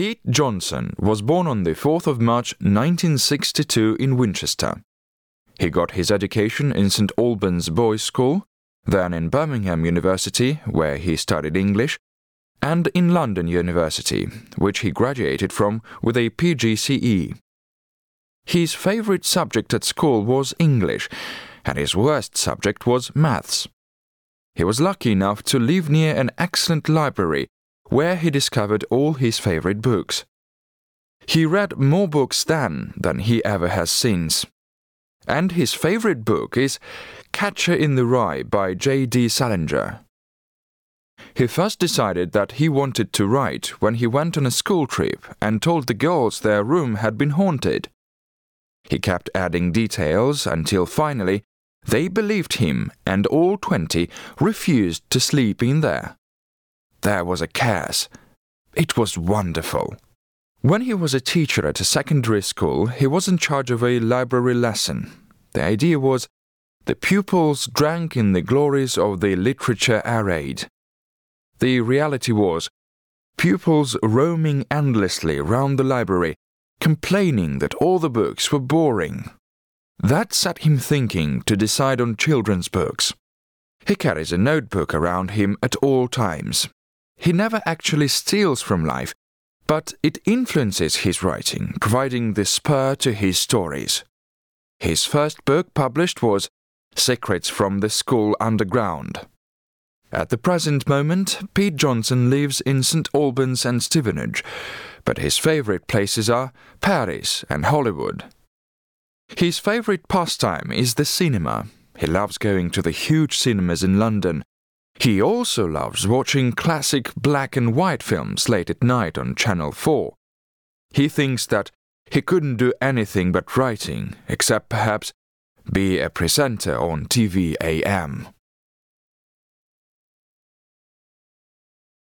Pete Johnson was born on the 4th of March 1962 in Winchester. He got his education in St. Albans Boys' School, then in Birmingham University, where he studied English, and in London University, which he graduated from with a PGCE. His favorite subject at school was English, and his worst subject was maths. He was lucky enough to live near an excellent library where he discovered all his favorite books. He read more books then than he ever has since. And his favorite book is Catcher in the Rye by J.D. Salinger. He first decided that he wanted to write when he went on a school trip and told the girls their room had been haunted. He kept adding details until finally they believed him and all twenty refused to sleep in there. There was a chaos. It was wonderful. When he was a teacher at a secondary school, he was in charge of a library lesson. The idea was the pupils drank in the glories of the literature arrayed. The reality was pupils roaming endlessly round the library, complaining that all the books were boring. That set him thinking to decide on children's books. He carries a notebook around him at all times. He never actually steals from life, but it influences his writing, providing the spur to his stories. His first book published was Secrets from the School Underground. At the present moment, Pete Johnson lives in St. Albans and Stevenage, but his favorite places are Paris and Hollywood. His favorite pastime is the cinema. He loves going to the huge cinemas in London. He also loves watching classic black and white films late at night on Channel 4. He thinks that he couldn't do anything but writing, except perhaps be a presenter on TV AM.